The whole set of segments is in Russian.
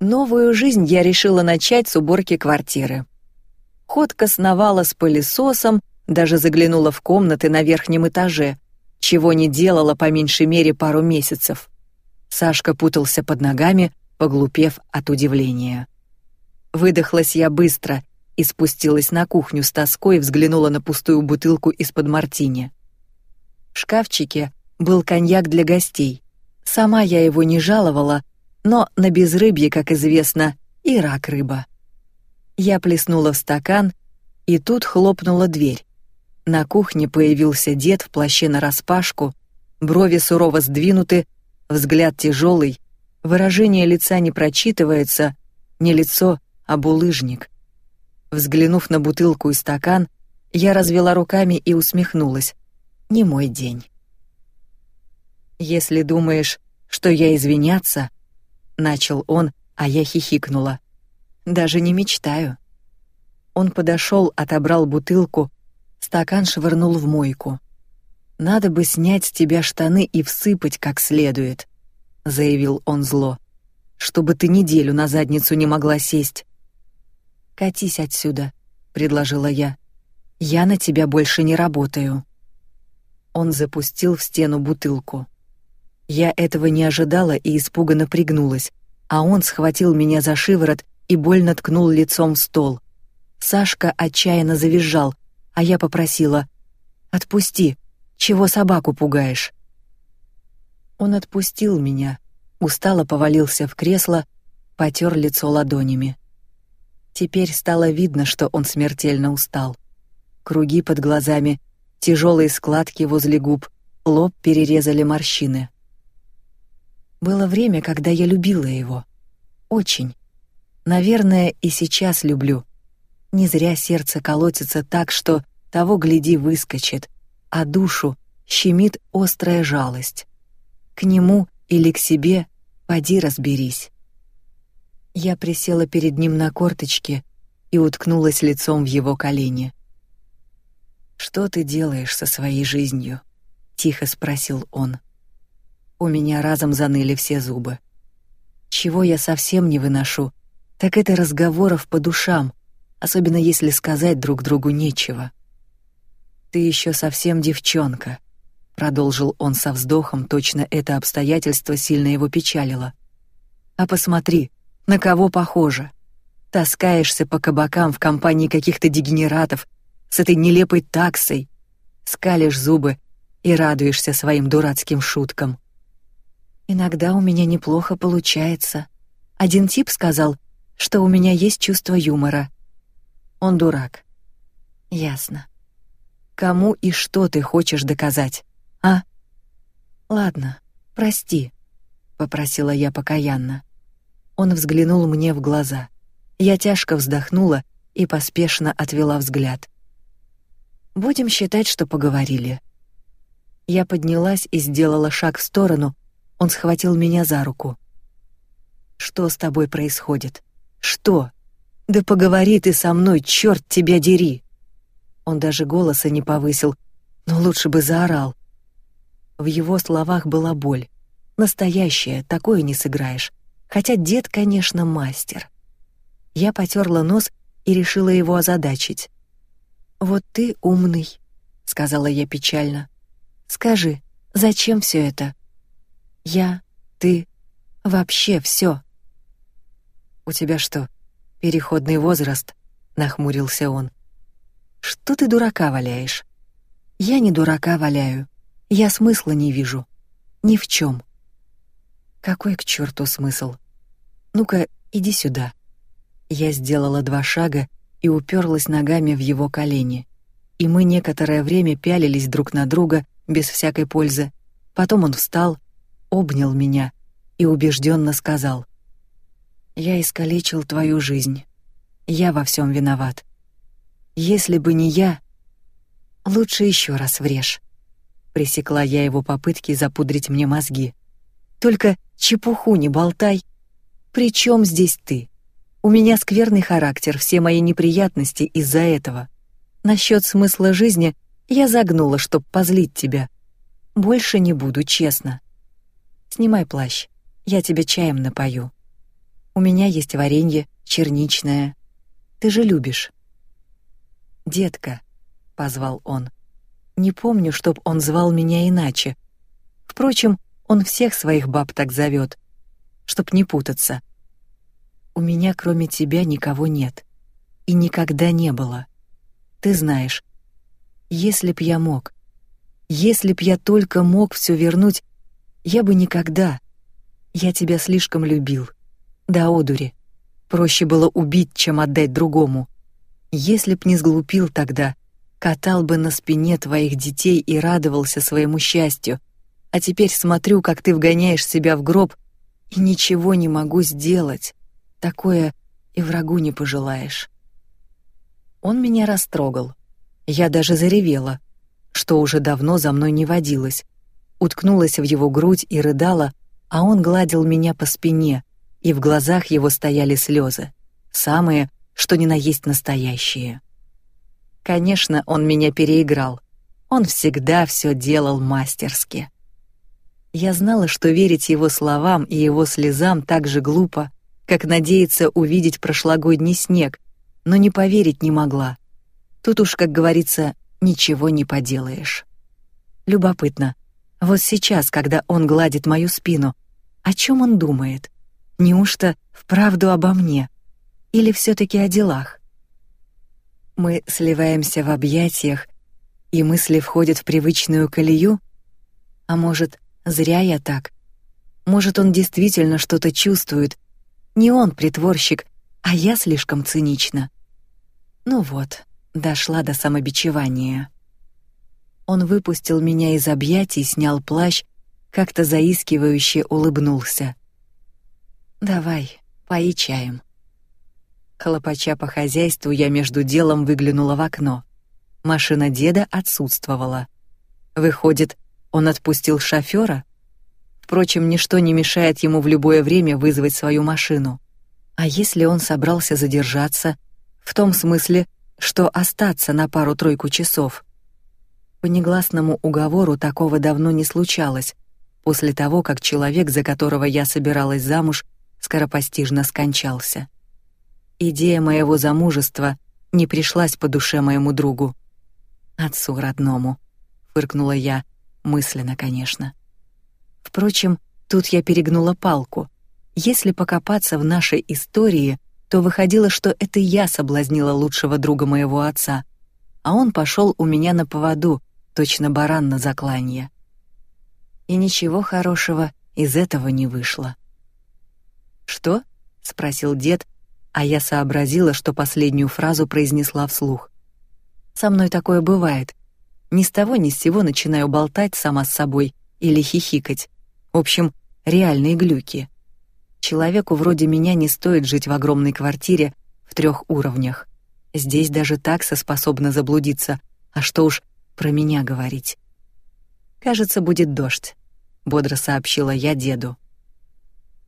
Новую жизнь я решила начать с уборки квартиры. Ходка сновала с пылесосом, даже заглянула в комнаты на верхнем этаже, чего не делала по меньшей мере пару месяцев. Сашка путался под ногами, поглупев от удивления. Выдохлась я быстро и спустилась на кухню с тоской и взглянула на пустую бутылку из-под мартини. В шкафчике был коньяк для гостей. Сама я его не жаловала, но на безрыбье, как известно, и рак рыба. Я плеснула в стакан, и тут хлопнула дверь. На кухне появился дед в плаще нараспашку, брови сурово сдвинуты, взгляд тяжелый, выражение лица не прочитывается, не лицо, а булыжник. Взглянув на бутылку и стакан, я развела руками и усмехнулась. Не мой день. Если думаешь, что я извиняться, начал он, а я хихикнула. Даже не мечтаю. Он подошел, отобрал бутылку, стакан швырнул в мойку. Надо бы снять с тебя штаны и всыпать как следует, заявил он зло, чтобы ты неделю на задницу не могла сесть. Катись отсюда, предложила я. Я на тебя больше не работаю. Он запустил в стену бутылку. Я этого не ожидала и испуганно пригнулась, а он схватил меня за шиворот и больно ткнул лицом в стол. Сашка отчаянно завизжал, а я попросила: "Отпусти, чего собаку пугаешь?" Он отпустил меня, устало повалился в кресло, потер лицо ладонями. Теперь стало видно, что он смертельно устал. Круги под глазами, тяжелые складки возле губ, лоб перерезали морщины. Было время, когда я любила его. Очень. Наверное, и сейчас люблю. Не зря сердце колотится так, что того гляди выскочит, а душу щемит острая жалость. К нему или к себе поди разберись. Я присела перед ним на корточки и уткнулась лицом в его колени. Что ты делаешь со своей жизнью? тихо спросил он. У меня разом заныли все зубы. Чего я совсем не выношу, так это разговоров по душам, особенно если сказать друг другу нечего. Ты еще совсем девчонка, продолжил он со вздохом, точно это обстоятельство сильно его печалило. А посмотри, на кого похоже. Таскаешься по кабакам в компании каких-то дегенератов с этой нелепой таксой, скалишь зубы и радуешься своим дурацким шуткам. Иногда у меня неплохо получается. Один тип сказал, что у меня есть чувство юмора. Он дурак. Ясно. Кому и что ты хочешь доказать, а? Ладно, прости, попросила я покаянно. Он взглянул мне в глаза. Я тяжко вздохнула и поспешно отвела взгляд. Будем считать, что поговорили. Я поднялась и сделала шаг в сторону. Он схватил меня за руку. Что с тобой происходит? Что? Да поговори ты со мной, черт тебя дери. Он даже голоса не повысил, но лучше бы заорал. В его словах была боль, настоящая, такое не сыграешь. Хотя дед, конечно, мастер. Я потёрла нос и решила его озадачить. Вот ты умный, сказала я печально. Скажи, зачем все это? Я, ты, вообще все. У тебя что, переходный возраст? нахмурился он. Что ты дурака валяешь? Я не дурака валяю. Я смысла не вижу. Ни в чем. Какой к черту смысл? Ну-ка, иди сюда. Я сделала два шага и уперлась ногами в его колени. И мы некоторое время пялились друг на друга без всякой пользы. Потом он встал, обнял меня и убежденно сказал: "Я искалечил твою жизнь. Я во всем виноват. Если бы не я, лучше еще раз врежь". Пресекла я его попытки запудрить мне мозги. Только чепуху не болтай. Причем здесь ты? У меня скверный характер, все мои неприятности из-за этого. Насчет смысла жизни я загнула, чтоб позлить тебя. Больше не буду, честно. Снимай плащ, я тебе чаем напою. У меня есть варенье, черничное. Ты же любишь. Детка, позвал он. Не помню, чтоб он звал меня иначе. Впрочем, он всех своих баб так зовет, чтоб не путаться. У меня кроме тебя никого нет и никогда не было. Ты знаешь, если б я мог, если б я только мог все вернуть, я бы никогда. Я тебя слишком любил. Да одури. Проще было убить, чем отдать другому. Если б не сглупил тогда, катал бы на спине твоих детей и радовался своему счастью. А теперь смотрю, как ты вгоняешь себя в гроб, и ничего не могу сделать. Такое и врагу не пожелаешь. Он меня растрогал. Я даже заревела, что уже давно за мной не водилось. Уткнулась в его грудь и рыдала, а он гладил меня по спине, и в глазах его стояли слезы, самые, что ни на есть настоящие. Конечно, он меня переиграл. Он всегда все делал мастерски. Я знала, что верить его словам и его слезам так же глупо, как надеяться увидеть прошлогодний снег, но не поверить не могла. Тут уж, как говорится, ничего не поделаешь. Любопытно. Вот сейчас, когда он гладит мою спину, о чем он думает? Неужто вправду обо мне? Или все таки о делах? Мы сливаемся в объятиях, и мысли входят в привычную колею? А может, зря я так? Может, он действительно что-то чувствует? Не он притворщик, а я слишком цинична. Ну вот, дошла до самобичевания. Он выпустил меня из объятий, снял плащ, как-то заискивающе улыбнулся. Давай, пои чаем. Хлопача по хозяйству, я между делом выглянула в окно. Машина деда отсутствовала. Выходит, он отпустил шофера? Впрочем, ничто не мешает ему в любое время вызвать свою машину. А если он собрался задержаться, в том смысле, что остаться на пару-тройку часов. По негласному уговору такого давно не случалось, после того, как человек, за которого я собиралась замуж, скоропостижно скончался. Идея моего замужества не пришлась по душе моему другу. Отцу родному, фыркнула я, мысленно, конечно. Впрочем, тут я перегнула палку. Если покопаться в нашей истории, то выходило, что это я соблазнила лучшего друга моего отца, а он пошел у меня на поводу, точно баран на закланье. И ничего хорошего из этого не вышло. Что? спросил дед, а я сообразила, что последнюю фразу произнесла вслух. Со мной такое бывает. Ни с того ни с сего начинаю болтать сама с собой или хихикать. В общем, реальные глюки. Человеку вроде меня не стоит жить в огромной квартире в трех уровнях. Здесь даже такса способна заблудиться, а что уж про меня говорить. Кажется, будет дождь, бодро сообщила я деду.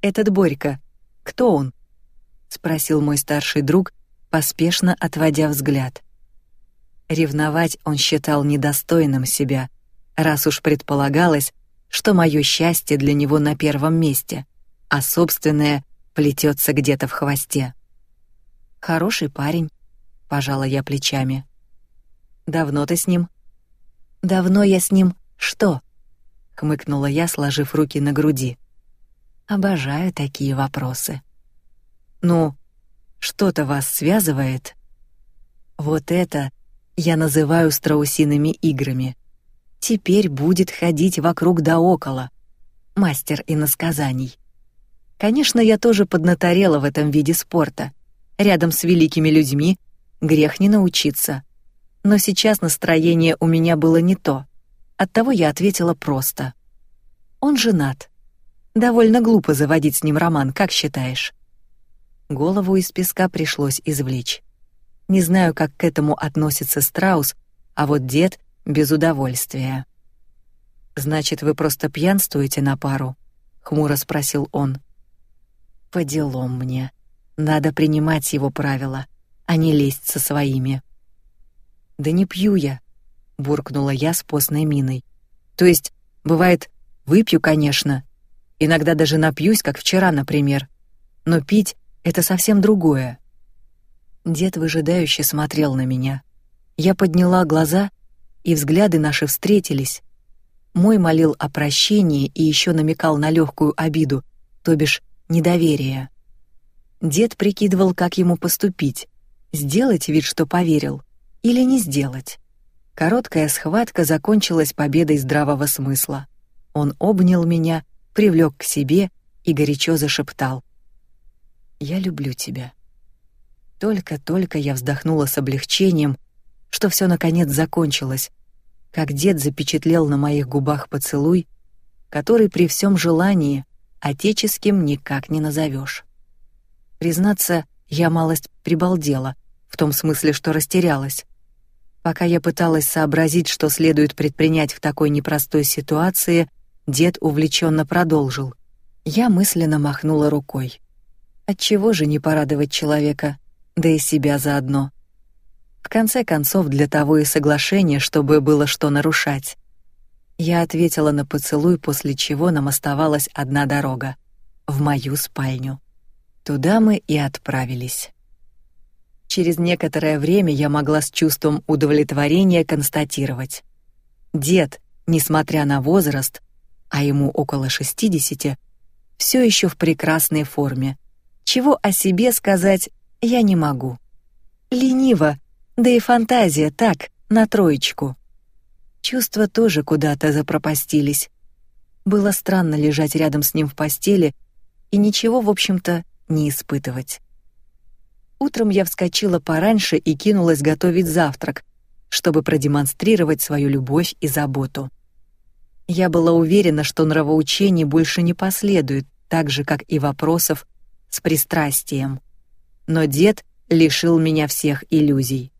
Этот Борька, кто он? спросил мой старший друг, поспешно отводя взгляд. Ревновать он считал недостойным себя, раз уж предполагалось, что мое счастье для него на первом месте а собственное плетется где-то в хвосте. Хороший парень, пожала я плечами. Давно ты с ним? Давно я с ним что? хмыкнула я, сложив руки на груди. Обожаю такие вопросы. Ну, что-то вас связывает? Вот это я называю страусиными играми. Теперь будет ходить вокруг да около. Мастер иносказаний. Конечно, я тоже поднаторела в этом виде спорта. Рядом с великими людьми грех не научиться. Но сейчас настроение у меня было не то. Оттого я ответила просто. Он женат. Довольно глупо заводить с ним роман, как считаешь? Голову из песка пришлось извлечь. Не знаю, как к этому относится Страус, а вот дед без удовольствия. Значит, вы просто пьянствуете на пару? хмуро спросил он. По делам мне. Надо принимать его правила, а не лезть со своими. Да не пью я, буркнула я с постной миной. То есть, бывает, выпью, конечно. Иногда даже напьюсь, как вчера, например. но пить — это совсем другое. Дед выжидающе смотрел на меня. Я подняла глаза, и взгляды наши встретились. Мой молил о прощении и еще намекал на легкую обиду, то бишь недоверие. Дед прикидывал, как ему поступить: сделать вид, что поверил, или не сделать. Короткая схватка закончилась победой здравого смысла. Он обнял меня, привлек к себе и горячо зашептал: "Я люблю тебя". Только-только я вздохнула с облегчением, что все наконец закончилось, как дед запечатлел на моих губах поцелуй, который при всем желании отеческим никак не назовешь. Признаться, я малость прибалдела, в том смысле, что растерялась. Пока я пыталась сообразить, что следует предпринять в такой непростой ситуации, дед увлеченно продолжил. Я мысленно махнула рукой. От чего же не порадовать человека, да и себя заодно? В конце концов, для того и соглашение, чтобы было что нарушать. Я ответила на поцелуй, после чего нам оставалась одна дорога в мою спальню. Туда мы и отправились. Через некоторое время я могла с чувством удовлетворения констатировать: дед, несмотря на возраст, а ему около шестидесяти, все еще в прекрасной форме. Чего о себе сказать я не могу. Лениво, да и фантазия так, на троечку. Чувства тоже куда-то запропастились. Было странно лежать рядом с ним в постели и ничего, в общем-то, не испытывать. Утром я вскочила пораньше и кинулась готовить завтрак, чтобы продемонстрировать свою любовь и заботу. Я была уверена, что нравоучений больше не последует, так же как и вопросов с пристрастием. Но дед лишил меня всех иллюзий.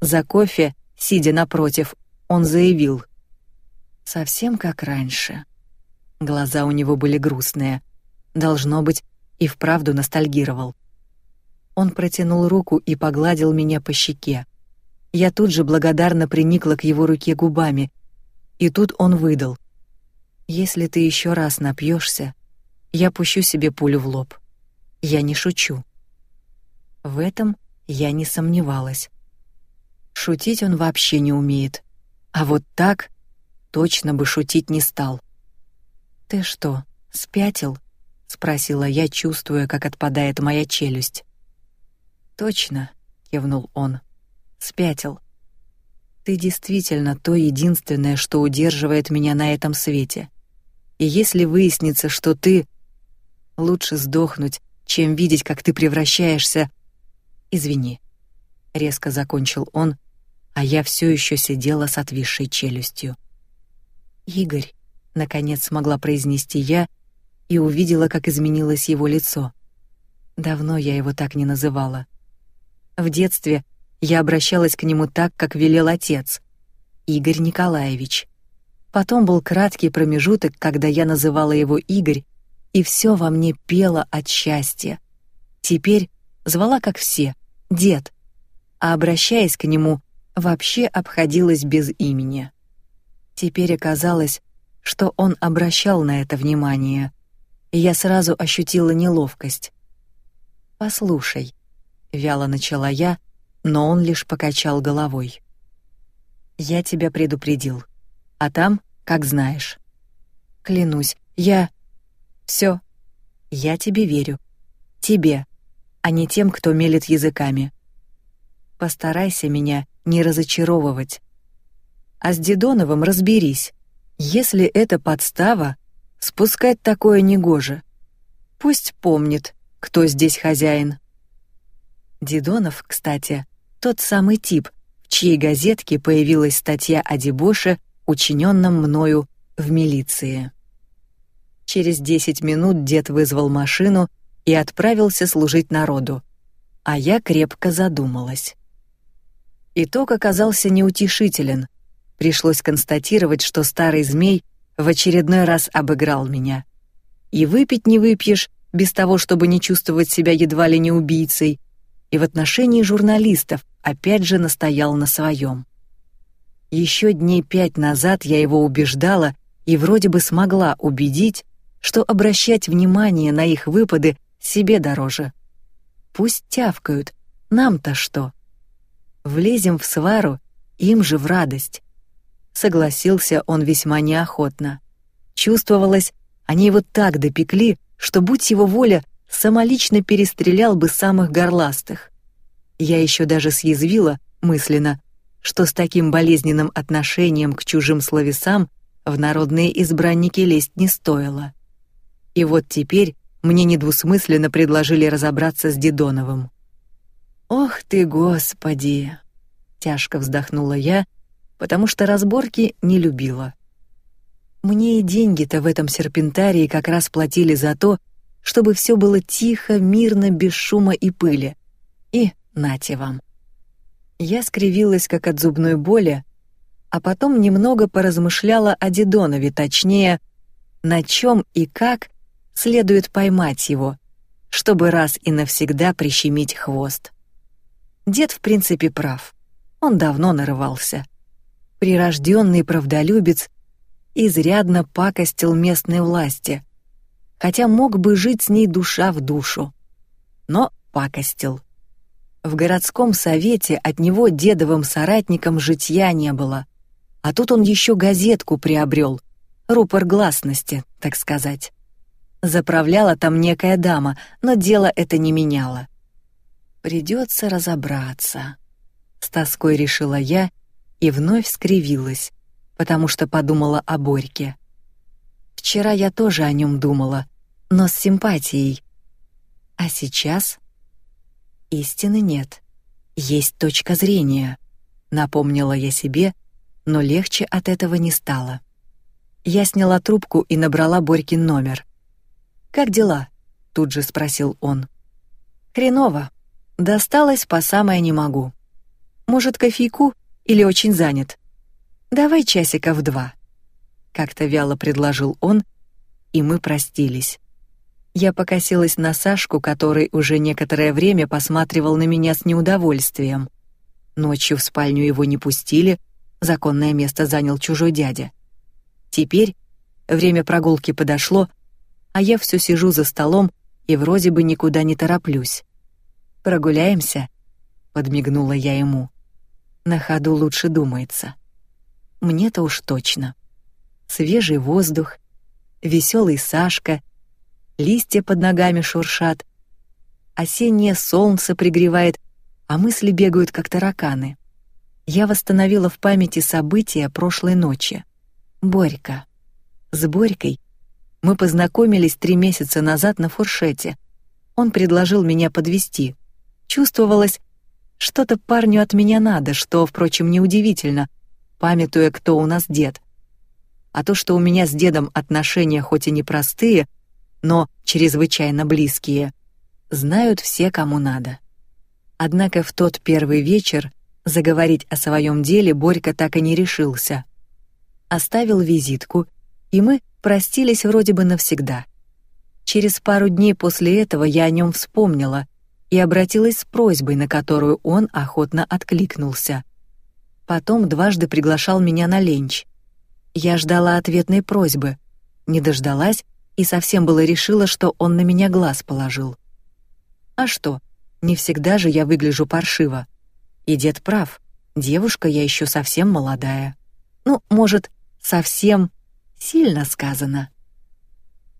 За кофе, сидя напротив, он заявил: совсем как раньше. Глаза у него были грустные. Должно быть, и вправду ностальгировал. Он протянул руку и погладил меня по щеке. Я тут же благодарно приникла к его руке губами, и тут он выдал: "Если ты еще раз напьешься, я пущу себе пулю в лоб. Я не шучу". В этом я не сомневалась. Шутить он вообще не умеет. А вот так точно бы шутить не стал. Ты что, спятил? спросила я, чувствуя, как отпадает моя челюсть. Точно, кивнул он. Спятил. Ты действительно то единственное, что удерживает меня на этом свете. И если выяснится, что ты лучше сдохнуть, чем видеть, как ты превращаешься. Извини, резко закончил он, а я все еще сидела с отвисшей челюстью. Игорь, наконец смогла произнести я и увидела, как изменилось его лицо. Давно я его так не называла. В детстве я обращалась к нему так, как велел отец, Игорь Николаевич. Потом был краткий промежуток, когда я называла его Игорь, и все во мне пело от счастья. Теперь звала как все, дед, а обращаясь к нему, вообще обходилась без имени. Теперь оказалось, что он обращал на это внимание, и я сразу ощутила неловкость. Послушай, вяло начала я, но он лишь покачал головой. Я тебя предупредил, а там, как знаешь. Клянусь, я все. Я тебе верю. Тебе, а не тем, кто мелет языками. Постарайся меня не разочаровывать. А с Дедоновым разберись. Если это подстава, спускать такое негоже. Пусть помнит, кто здесь хозяин. Дедонов, кстати, тот самый тип, в чьей газетке появилась статья о дебоше, учиненном мною в милиции. Через десять минут дед вызвал машину и отправился служить народу, а я крепко задумалась. Итог оказался неутешителен. Пришлось констатировать, что старый змей в очередной раз обыграл меня. И выпить не выпьешь без того, чтобы не чувствовать себя едва ли не убийцей. И в отношении журналистов опять же настоял на своем. Еще дней пять назад я его убеждала и вроде бы смогла убедить, что обращать внимание на их выпады себе дороже. Пусть тявкают, нам-то что? Влезем в свару, им же в радость. Согласился он весьма неохотно. Чувствовалось, они его так допекли, что, будь его воля, самолично перестрелял бы самых горластых. Я еще даже съязвила мысленно, что с таким болезненным отношением к чужим словесам в народные избранники лезть не стоило. И вот теперь мне недвусмысленно предложили разобраться с Дедоновым. Ох ты, господи, тяжко вздохнула я, потому что разборки не любила. Мне и деньги-то в этом серпентарии как раз платили за то, чтобы все было тихо, мирно, без шума и пыли. И нате вам. Я скривилась как от зубной боли, а потом немного поразмышляла о Дедонове, точнее, на чем и как следует поймать его, чтобы раз и навсегда прищемить хвост. Дед в принципе прав. Он давно нарывался. Прирожденный правдолюбец изрядно пакостил местной власти, хотя мог бы жить с ней душа в душу. Но пакостил. В городском совете от него дедовым соратникам житья не было, а тут он еще газетку приобрел, рупор гласности, так сказать. Заправляла там некая дама, но дело это не меняло. Придется разобраться. С тоской решила я и вновь скривилась, потому что подумала о Борьке. Вчера я тоже о нем думала, но с симпатией. А сейчас истины нет. Есть точка зрения, напомнила я себе, но легче от этого не стало. Я сняла трубку и набрала Борькин номер. Как дела? тут же спросил он. Хреново. Досталось по самое не могу. Может, кофейку или очень занят? Давай часика в два. Как-то вяло предложил он, и мы простились. Я покосилась на Сашку, который уже некоторое время посматривал на меня с неудовольствием. Ночью в спальню его не пустили, законное место занял чужой дядя. Теперь время прогулки подошло, а я все сижу за столом и вроде бы никуда не тороплюсь. Прогуляемся? подмигнула я ему. На ходу лучше думается. Мне-то уж точно. Свежий воздух, веселый Сашка, листья под ногами шуршат, осеннее солнце пригревает, а мысли бегают как тараканы. Я восстановила в памяти события прошлой ночи. Борька. С Борькой мы познакомились три месяца назад на фуршете. Он предложил меня подвести. Чувствовалось, что-то парню от меня надо, что, впрочем, неудивительно, памятуя, кто у нас дед. А то, что у меня с дедом отношения хоть и непростые, но чрезвычайно близкие, знают все, кому надо. Однако в тот первый вечер заговорить о своем деле Борька так и не решился. Оставил визитку, и мы простились вроде бы навсегда. Через пару дней после этого я о нем вспомнила и обратилась с просьбой, на которую он охотно откликнулся. Потом дважды приглашал меня на ленч. Я ждала ответной просьбы, не дождалась и совсем было решила, что он на меня глаз положил. А что? Не всегда же я выгляжу паршиво. И дед прав. Девушка я еще совсем молодая. Ну, может, совсем сильно сказано.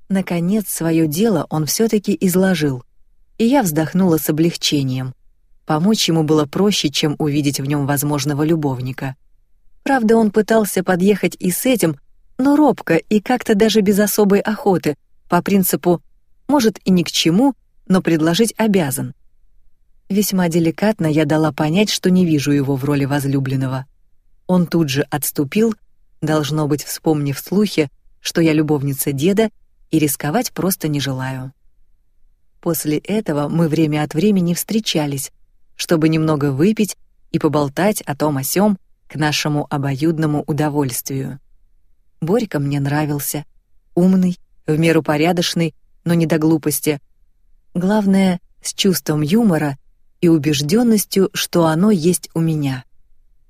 Наконец свое дело он все-таки изложил, и я вздохнула с облегчением. Помочь ему было проще, чем увидеть в нем возможного любовника. Правда, он пытался подъехать и с этим, но робко и как-то даже без особой охоты, по принципу «может и ни к чему, но предложить обязан». Весьма деликатно я дала понять, что не вижу его в роли возлюбленного. Он тут же отступил, должно быть, вспомнив слухи, что я любовница деда и рисковать просто не желаю. После этого мы время от времени встречались, чтобы немного выпить и поболтать о том о сём к нашему обоюдному удовольствию. Борька мне нравился, умный, в меру порядочный, но не до глупости. Главное, с чувством юмора и убежденностью, что оно есть у меня.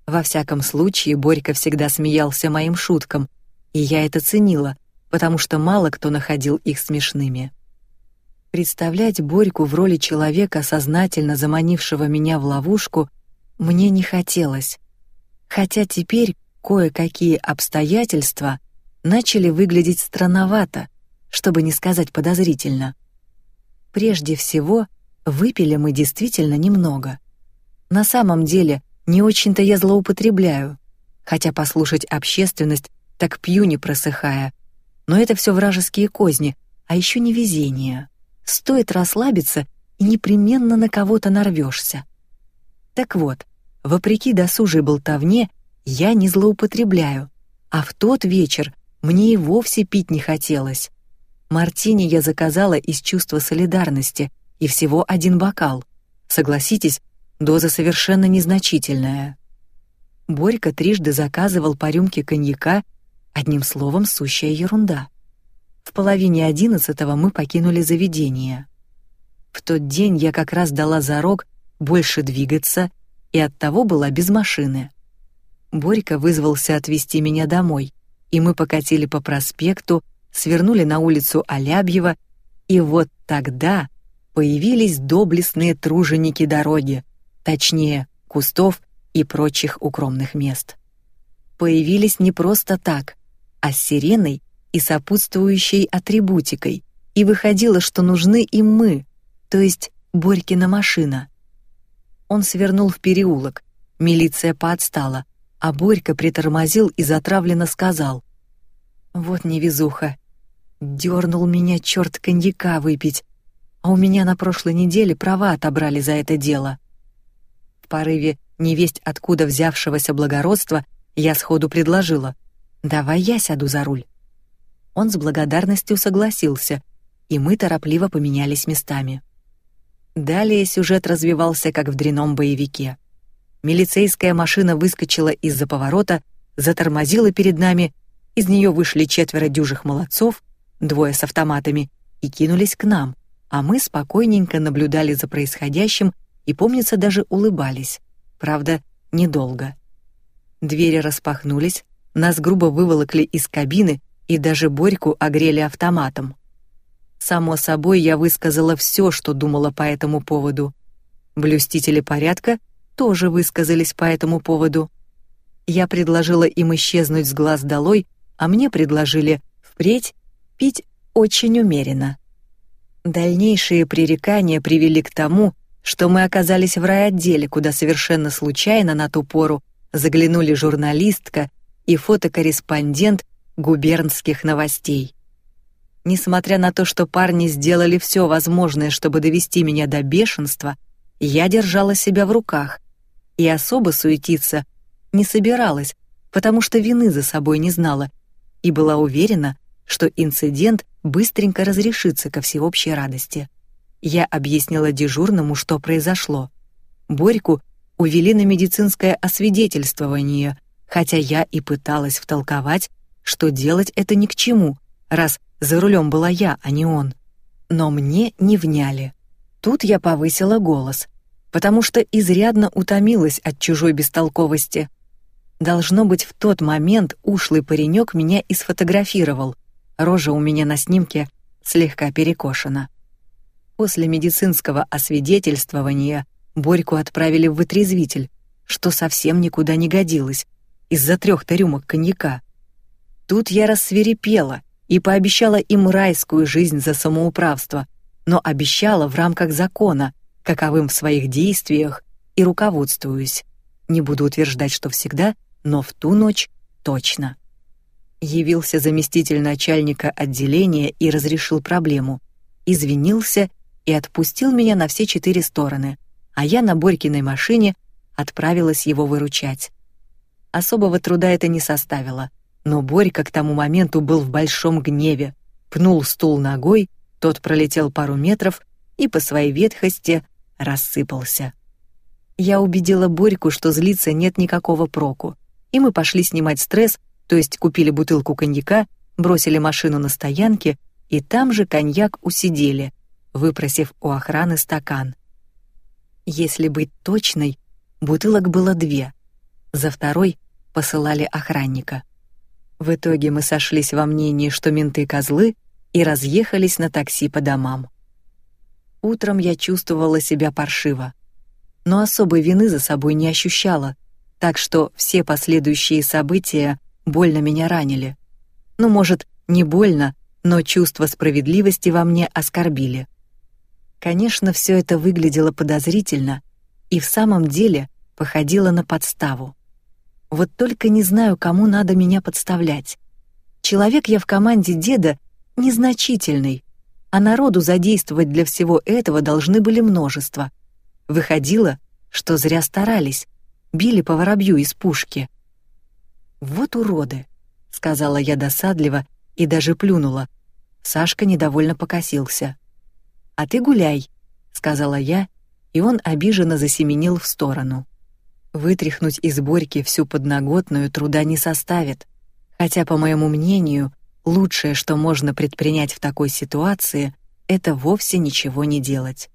Во всяком случае, Борька всегда смеялся моим шуткам, и я это ценила, потому что мало кто находил их смешными. Представлять Борьку в роли человека, сознательно заманившего меня в ловушку, мне не хотелось. Хотя теперь кое-какие обстоятельства начали выглядеть странновато, чтобы не сказать подозрительно. Прежде всего, выпили мы действительно немного. На самом деле, не очень-то я злоупотребляю, хотя послушать общественность так пью не просыхая. Но это все вражеские козни, а еще невезение. Стоит расслабиться, и непременно на кого-то нарвешься. Так вот, вопреки досужей болтовне, я не злоупотребляю, а в тот вечер мне и вовсе пить не хотелось. Мартини я заказала из чувства солидарности, и всего один бокал. Согласитесь, доза совершенно незначительная. Борька трижды заказывал по рюмке коньяка, одним словом, сущая ерунда. В половине одиннадцатого мы покинули заведение. В тот день я как раз дала зарок больше двигаться и оттого была без машины. Борька вызвался отвезти меня домой, и мы покатили по проспекту, свернули на улицу Алябьева, и вот тогда появились доблестные труженики дороги, точнее, кустов и прочих укромных мест. Появились не просто так, а с сиреной и сопутствующей атрибутикой, и выходило, что нужны и мы, то есть Борькина машина. Он свернул в переулок, милиция поотстала, а Борька притормозил и затравленно сказал: "Вот невезуха, дернул меня черт коньяка выпить, а у меня на прошлой неделе права отобрали за это дело". В порыве невесть откуда взявшегося благородства я сходу предложила: "Давай я сяду за руль". Он с благодарностью согласился, и мы торопливо поменялись местами. Далее сюжет развивался как в дреном боевике. Милицейская машина выскочила из-за поворота, затормозила перед нами, из нее вышли четверо дюжих молодцов, двое с автоматами, и кинулись к нам, а мы спокойненько наблюдали за происходящим и, помнится, даже улыбались. Правда, недолго. Двери распахнулись, нас грубо выволокли из кабины и даже Борьку огрели автоматом. Само собой, я высказала все, что думала по этому поводу. Блюстители порядка тоже высказались по этому поводу. Я предложила им исчезнуть с глаз долой, а мне предложили впредь пить очень умеренно. Дальнейшие пререкания привели к тому, что мы оказались в райотделе, куда совершенно случайно на ту пору заглянули журналистка и фотокорреспондент губернских новостей. Несмотря на то, что парни сделали все возможное, чтобы довести меня до бешенства, я держала себя в руках и особо суетиться не собиралась, потому что вины за собой не знала и была уверена, что инцидент быстренько разрешится ко всеобщей радости. Я объяснила дежурному, что произошло. Борьку увели на медицинское освидетельствование, хотя я и пыталась втолковать, что делать это ни к чему, раз за рулем была я, а не он. Но мне не вняли. Тут я повысила голос, потому что изрядно утомилась от чужой бестолковости. Должно быть, в тот момент ушлый паренек меня и сфотографировал. Рожа у меня на снимке слегка перекошена. После медицинского освидетельствования Борьку отправили в вытрезвитель, что совсем никуда не годилось из-за трех-то коньяка. Тут я рассверепела и пообещала им райскую жизнь за самоуправство, но обещала в рамках закона, каковым в своих действиях и руководствуюсь. Не буду утверждать, что всегда, но в ту ночь точно. Явился заместитель начальника отделения и разрешил проблему. Извинился и отпустил меня на все четыре стороны, а я на Борькиной машине отправилась его выручать. Особого труда это не составило — но Борька к тому моменту был в большом гневе, пнул стул ногой, тот пролетел пару метров и по своей ветхости рассыпался. Я убедила Борьку, что злиться нет никакого проку, и мы пошли снимать стресс, то есть купили бутылку коньяка, бросили машину на стоянке и там же коньяк усидели, выпросив у охраны стакан. Если быть точной, бутылок было две. За второй посылали охранника. В итоге мы сошлись во мнении, что менты козлы, и разъехались на такси по домам. Утром я чувствовала себя паршиво, но особой вины за собой не ощущала, так что все последующие события больно меня ранили. Ну, может, не больно, но чувство справедливости во мне оскорбили. Конечно, все это выглядело подозрительно и в самом деле походило на подставу. Вот только не знаю, кому надо меня подставлять. Человек я в команде деда незначительный, а народу задействовать для всего этого должны были множество. Выходило, что зря старались, били по воробью из пушки. «Вот уроды», — сказала я досадливо и даже плюнула. Сашка недовольно покосился. «А ты гуляй», — сказала я, и он обиженно засеменил в сторону. Вытряхнуть из Борьки всю подноготную труда не составит, хотя, по моему мнению, Лучшее, что можно предпринять в такой ситуации, это вовсе ничего не делать.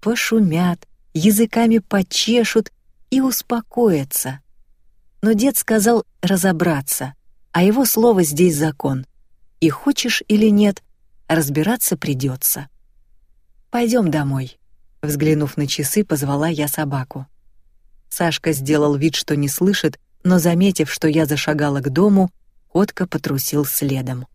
Пошумят, языками почешут и успокоятся. Но дед сказал разобраться, а его слово здесь закон. И хочешь или нет, разбираться придется. Пойдем домой. Взглянув на часы, позвала я собаку. Сашка сделал вид, что не слышит, но заметив, что я зашагала к дому, Котка потрусил следом.